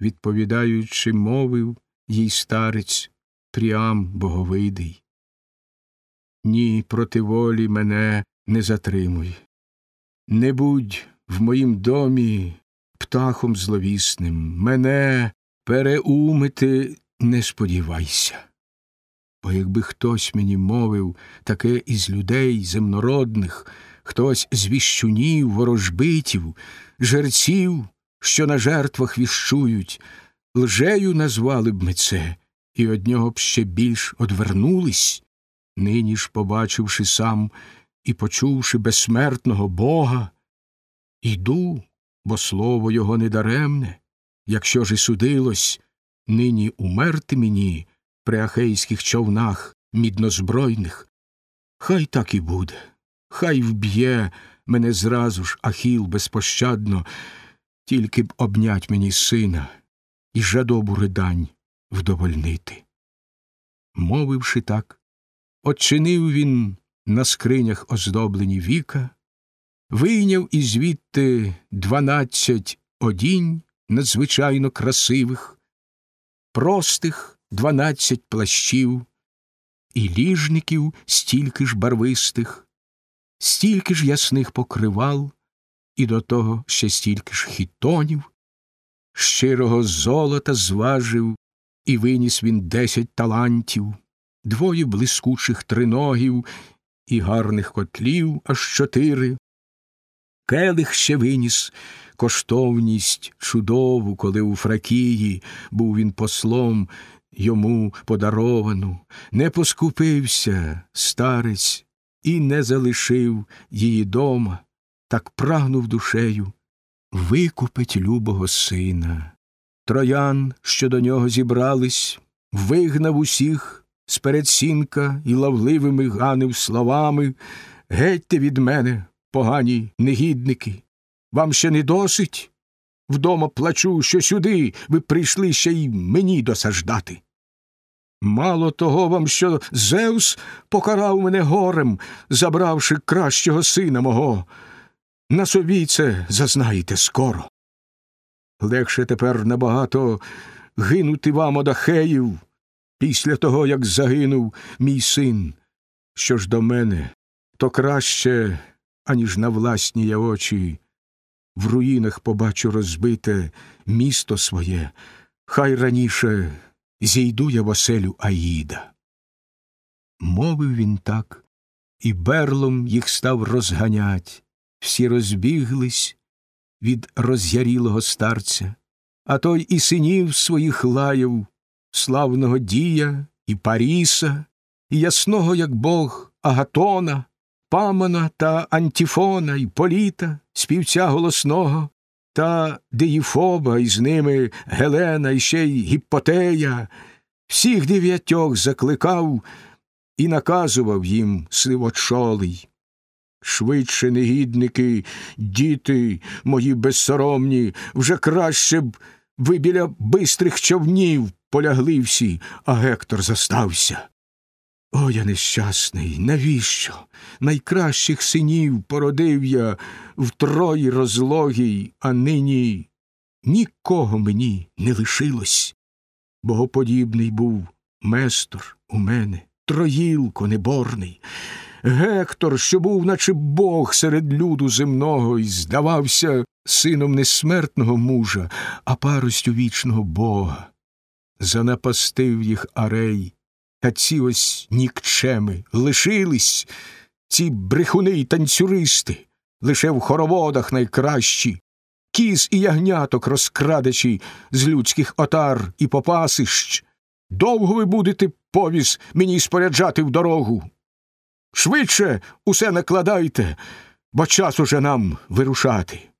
відповідаючи, мовив їй старець Пріам боговидий. Ні, проти волі мене не затримуй. Не будь в моїм домі птахом зловісним, мене переумити не сподівайся. Бо якби хтось мені мовив таке із людей земнородних, хтось з віщунів, ворожбитів, жерців, що на жертвах віщують, лжею назвали б ми це, і од нього б ще більш одвернулись, нині ж, побачивши сам і почувши безсмертного Бога, іду, бо слово його недаремне, якщо ж і судилось, нині умерти мені при ахейських човнах міднозбройних, хай так і буде, хай вб'є мене зразу ж Ахіл безпощадно, тільки б обнять мені сина і жадобу ридань вдовольнити. Мовивши так, Очинив він на скринях оздоблені віка, вийняв і звідти дванадцять одінь надзвичайно красивих, простих дванадцять плащів, і ліжників стільки ж барвистих, стільки ж ясних покривал, і до того ще стільки ж хітонів, щирого золота зважив, і виніс він десять талантів. Двоє блискучих триногів і гарних котлів аж чотири. Келих ще виніс коштовність чудову, коли у Фракії був він послом йому подаровану, не поскупився старець і не залишив її дома, так прагнув душею викупить любого сина. Троян, що до нього зібрались, вигнав усіх спередсінка і лавливими ганив словами Гетьте від мене, погані негідники, вам ще не досить? Вдома плачу, що сюди ви прийшли ще й мені досаждати. Мало того вам, що Зевс покарав мене горем, забравши кращого сина мого. На собі це зазнаєте скоро. Легше тепер набагато гинути вам од Ахеїв, після того, як загинув мій син, що ж до мене, то краще, аніж на власні я очі, в руїнах побачу розбите місто своє, хай раніше зійду я в оселю Аїда. Мовив він так, і берлом їх став розганять, розбіглись від роз'ярілого старця, а той і синів своїх лаяв славного Дія і Паріса, і ясного, як Бог, Агатона, Памона та Антіфона і Політа, співця голосного, та Деїфоба, і з ними Гелена і ще й Гіппотея, всіх дев'ятьох закликав і наказував їм сивочолий. Швидше, негідники, діти мої безсоромні, вже краще б ви біля бистрих човнів полягли всі, а Гектор застався. О, я нещасний, навіщо? Найкращих синів породив я в трої розлогій, а нині нікого мені не лишилось. Богоподібний був местор у мене, троїлко неборний. Гектор, що був, наче Бог серед люду земного, і здавався сином несмертного мужа, а паростю вічного Бога занапастив їх арей, та ці ось нікчеми лишились, ці брехуни й танцюристи, лише в хороводах найкращі, кіз і ягняток розкрадачі з людських отар і попасищ. Довго ви будете повіз мені споряджати в дорогу. Швидше усе накладайте, бо час уже нам вирушати.